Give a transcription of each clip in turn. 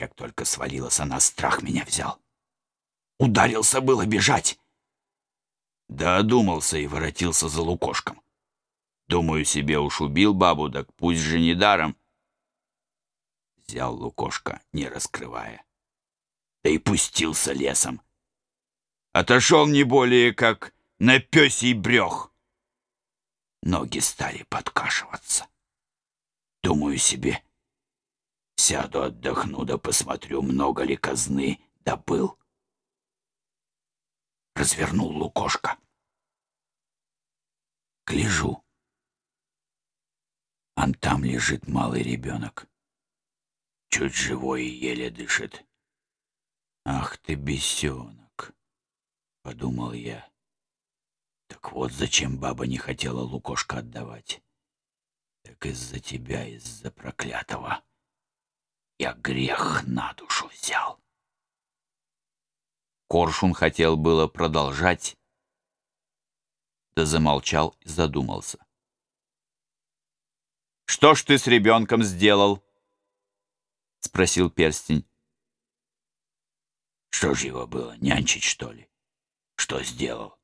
Как только свалилась она, страх меня взял. Ударился было бежать. Да одумался и воротился за лукошком. Думаю, себе уж убил бабу, так пусть же не даром. Взял лукошка, не раскрывая. Да и пустился лесом. Отошел не более, как на пёсий брёх. Ноги стали подкашиваться. Думаю себе, сяду отдохну да посмотрю, много ли казны добыл. Развернул лукошко. Гляжу. Ан там лежит малый ребенок. Чуть живой и еле дышит. Ах ты, бесенок, подумал я. Так вот зачем баба не хотела лукошко отдавать. Так из-за тебя, из-за проклятого. Я грех на душу взял. Коршун хотел было продолжать, да замолчал и задумался. «Что ж ты с ребенком сделал?» — спросил перстень. «Что ж его было, нянчить, что ли? Что сделал?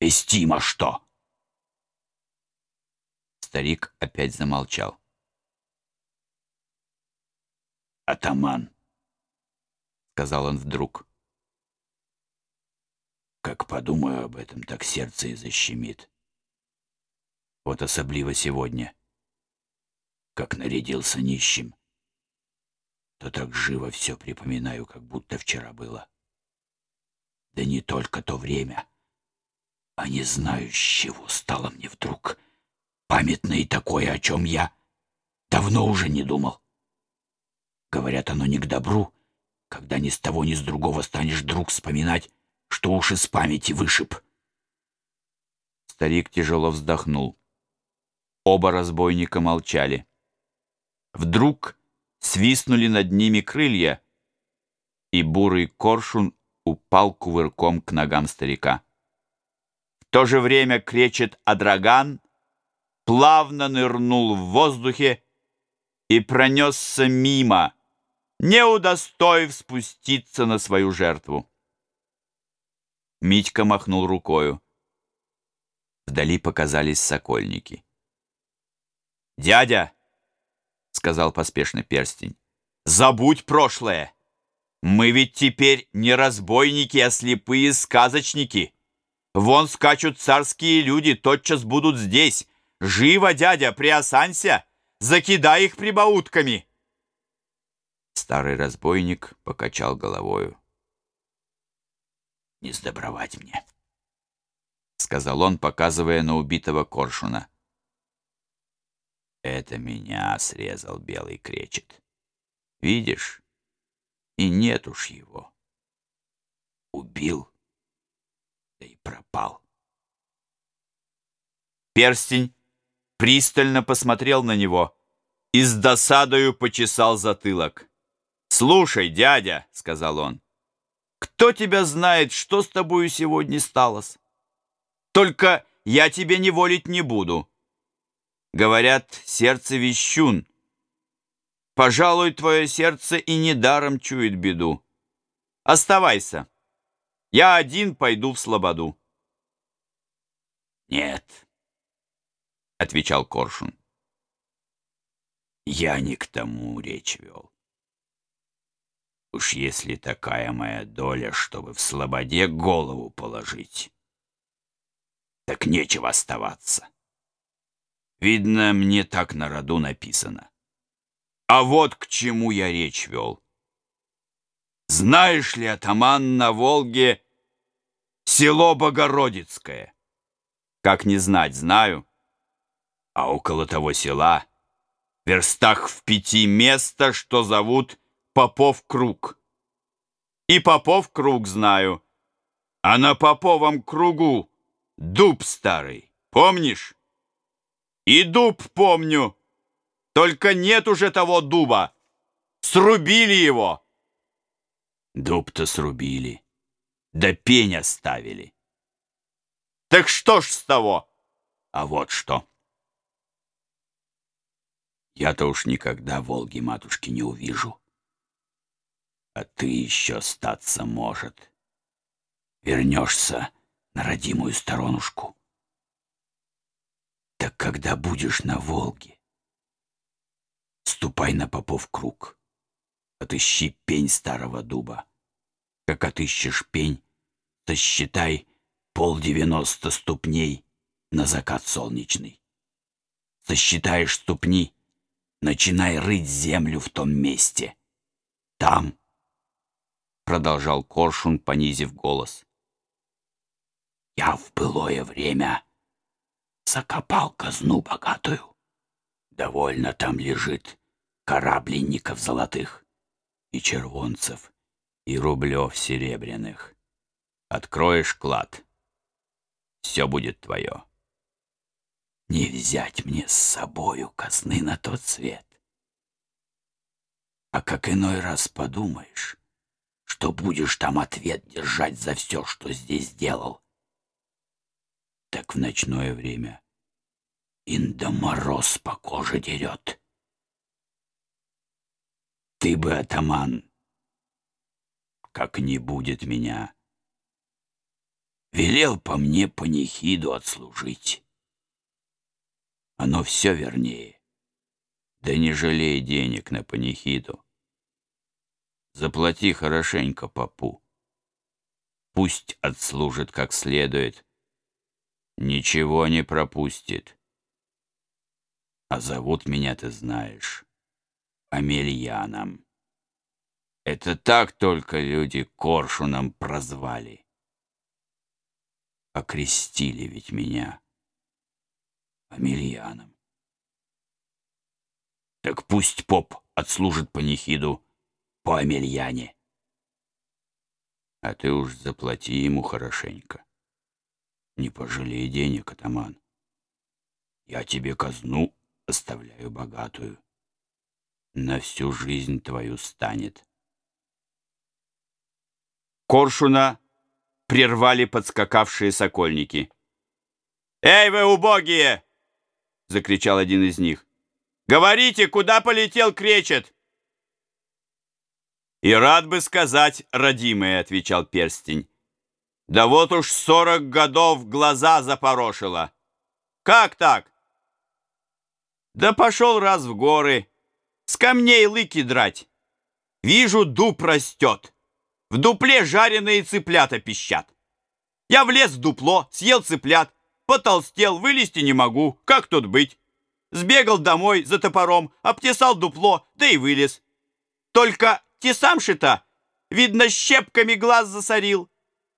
Эстима что?» Старик опять замолчал. «Атаман», — сказал он вдруг. «Как подумаю об этом, так сердце и защемит. Вот особливо сегодня, как нарядился нищим, то так живо все припоминаю, как будто вчера было. Да не только то время, а не знаю, с чего стало мне вдруг памятно и такое, о чем я давно уже не думал. Говорят, оно не к добру, когда ни с того, ни с другого станешь друг вспоминать, что уж из памяти вышиб. Старик тяжело вздохнул. Оба разбойника молчали. Вдруг свистнули над ними крылья, и бурый коршун упал кувырком к ногам старика. В то же время кречет Адраган, плавно нырнул в воздухе и пронесся мимо, не удостоив спуститься на свою жертву. Митька махнул рукою. Вдали показались сокольники. «Дядя!» — сказал поспешно перстень. «Забудь прошлое! Мы ведь теперь не разбойники, а слепые сказочники! Вон скачут царские люди, тотчас будут здесь! Живо, дядя, приосанься! Закидай их прибаутками!» Старый разбойник покачал головою. «Не сдобровать мне», — сказал он, показывая на убитого коршуна. Это меня срезал белый кречет. Видишь? И нет уж его. Убил, да и пропал. Перстень пристально посмотрел на него и с досадою почесал затылок. «Слушай, дядя», — сказал он, — «кто тебя знает, что с тобою сегодня сталось? Только я тебе не волить не буду». Говорят, сердце вещун. Пожалуй, твое сердце и недаром чует беду. Оставайся. Я один пойду в слободу. Нет, отвечал Коршун. Я не к тому речь вел. Уж если такая моя доля, чтобы в слободе голову положить, так нечего оставаться. Видно, мне так на роду написано. А вот к чему я речь вел. Знаешь ли, атаман на Волге село Богородицкое? Как не знать, знаю. А около того села, верстах в пяти места, что зовут Попов Круг. И Попов Круг знаю. А на Поповом кругу дуб старый, помнишь? И дуб помню. Только нет уже того дуба. Срубили его. Дуб-то срубили. Да пень оставили. Так что ж с того? А вот что. Я-то уж никогда Волги матушки не увижу. А ты еще статься может. Вернешься на родимую сторонушку. Так когда будешь на Волге, ступай на Попов круг, отыщи пень старого дуба. Как отыщешь пень, сосчитай пол девяносто ступней на закат солнечный. Сосчитаешь ступни, начинай рыть землю в том месте. Там, — продолжал Коршун, понизив голос, — я в былое время закопал казну богатую. Довольно там лежит корабленников золотых и червонцев, и рублев серебряных. Откроешь клад, все будет твое. Не взять мне с собою казны на тот свет. А как иной раз подумаешь, что будешь там ответ держать за все, что здесь делал, так в ночное время Инда мороз по коже дерет. Ты бы, атаман, как не будет меня, велел по мне панихиду отслужить. Оно все вернее. Да не жалей денег на панихиду. Заплати хорошенько попу. Пусть отслужит как следует. Ничего не пропустит. А зовут меня, ты знаешь, Амельяном. Это так только люди Коршуном прозвали. Окрестили ведь меня Амельяном. Так пусть поп отслужит панихиду по Амельяне. А ты уж заплати ему хорошенько. Не пожалей денег, атаман. Я тебе казну оставляю богатую. На всю жизнь твою станет. Коршуна прервали подскакавшие сокольники. «Эй вы, убогие!» — закричал один из них. «Говорите, куда полетел кречет?» «И рад бы сказать, родимые», — отвечал перстень. «Да вот уж сорок годов глаза запорошило. Как так?» «Да пошел раз в горы, с камней лыки драть. Вижу, дуб растет. В дупле жареные цыплята пищат. Я влез в дупло, съел цыплят, Потолстел, вылезти не могу. Как тут быть? Сбегал домой за топором, обтесал дупло, да и вылез. Только тесамши-то, видно, щепками глаз засорил.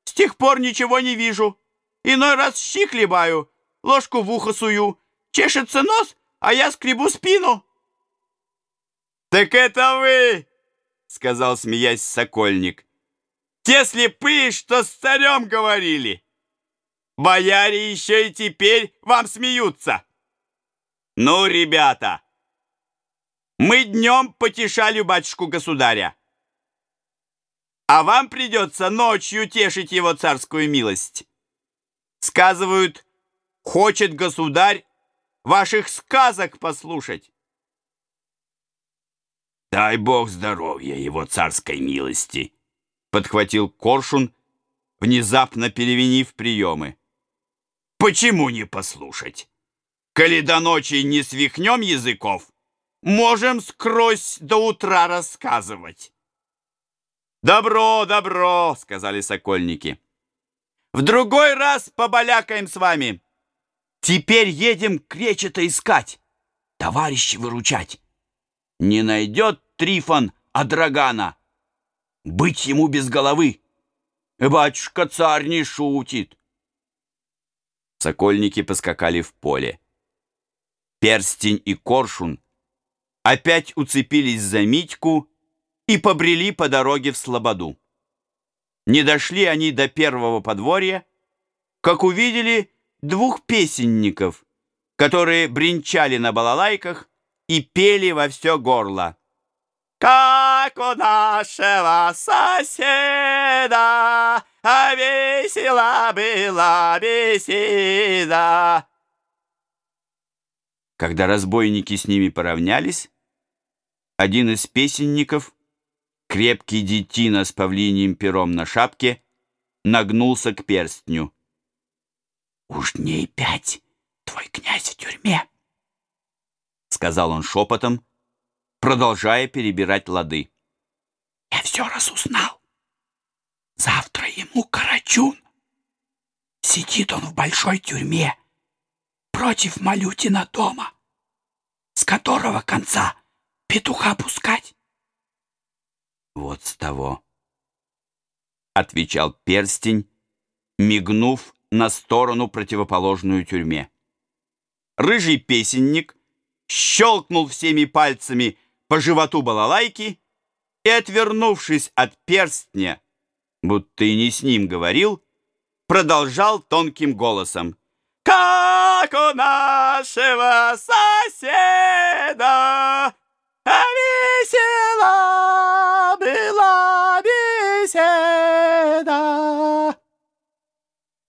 С тех пор ничего не вижу. Иной раз щи хлебаю, ложку в ухо сую. Чешется нос, а я скребу спину. «Так это вы!» — сказал, смеясь, сокольник. «Те слепые, что с царем говорили!» Бояре еще и теперь вам смеются. Ну, ребята, мы днем потешали батюшку-государя. А вам придется ночью тешить его царскую милость. Сказывают, хочет государь ваших сказок послушать. Дай бог здоровья его царской милости, подхватил Коршун, внезапно перевинив приемы. Почему не послушать? Коли до ночи не свихнем языков, можем скрозь до утра рассказывать. «Добро, добро!» — сказали сокольники. «В другой раз побалякаем с вами. Теперь едем кречета искать, товарищи выручать. Не найдет Трифон Адрагана. Быть ему без головы. Батюшка-царь не шутит. Сокольники поскакали в поле. Перстень и коршун опять уцепились за Митьку и побрели по дороге в Слободу. Не дошли они до первого подворья, как увидели двух песенников, которые бренчали на балалайках и пели во все горло. Как у нашего соседа а весела была беседа. Когда разбойники с ними поравнялись, один из песенников Крепкий детина с павлиньим пером на шапке нагнулся к перстню. «Уж дней пять твой князь в тюрьме», — сказал он шепотом, продолжая перебирать лады. «Я все разузнал. Завтра ему Карачун. Сидит он в большой тюрьме против Малютина дома, с которого конца петуха пускать. Вот с того, — отвечал перстень, мигнув на сторону, противоположную тюрьме. Рыжий песенник щелкнул всеми пальцами по животу балалайки и, отвернувшись от перстня, будто и не с ним говорил, продолжал тонким голосом. «Как у нашего соседа весела была беседа!»